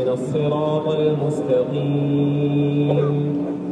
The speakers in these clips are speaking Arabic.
اهدنا الصراط المستقيم.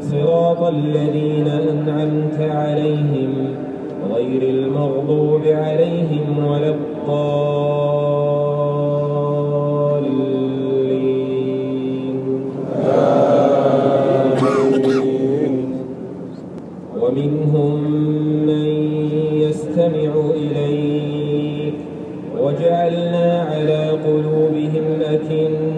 صراط الذين أنعمت عليهم غير المغضوب عليهم ولا الضالين. ومنهم من يستمع إليك. وجعلنا على قلوبهم أكنة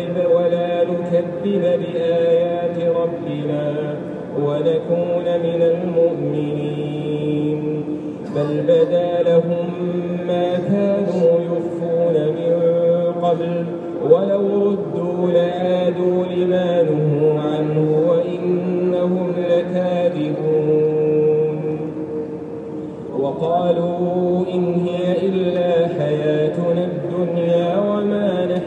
نكذب ولا نكذب بآيات ربنا ونكون من المؤمنين. بل بدا لهم ما كانوا يخفون من قبل ولو ردوا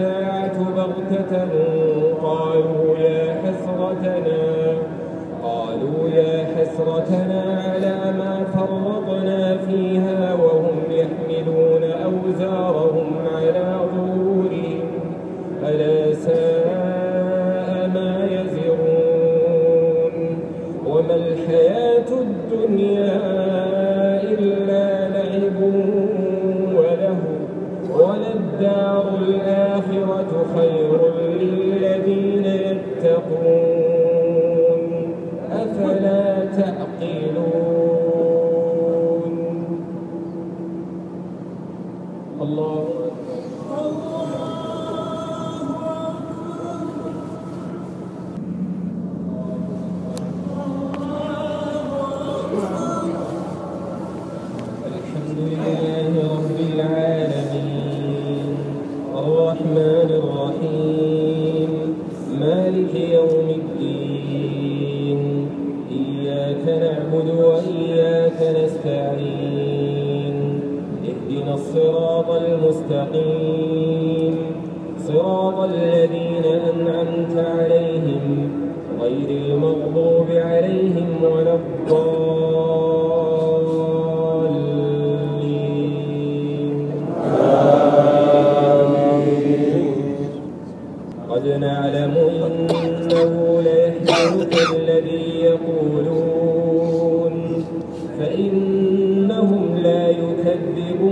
الساعة بغتة قالوا يا حسرتنا قالوا يا حسرتنا على ما فرطنا فيها. وإياك نستعين اهدنا الصراط المستقيم صراط الذين أنعمت عليهم غير المغضوب عليهم ولا الضالين. قد نعلم إنه ليحزنك الذي يقولون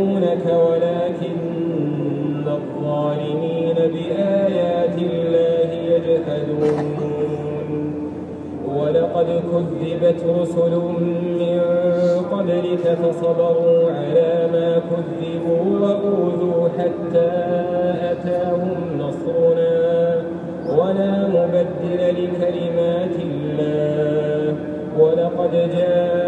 يكذبونك ولكن الظالمين بآيات الله يجحدون. ولقد كذبت رسل من قبلك فصبروا على ما كذبوا وأوذوا حتى أتاهم نصرنا. ولا مبدل لكلمات الله. ولقد جاءك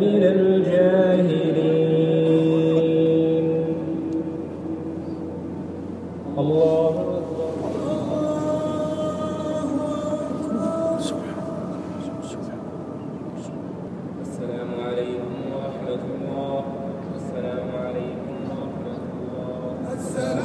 من الجاهلين. الله السلام عليكم ورحمة الله. السلام عليكم ورحمة الله. السلام